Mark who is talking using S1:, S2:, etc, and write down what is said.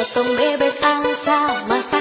S1: potong bebek angsa masak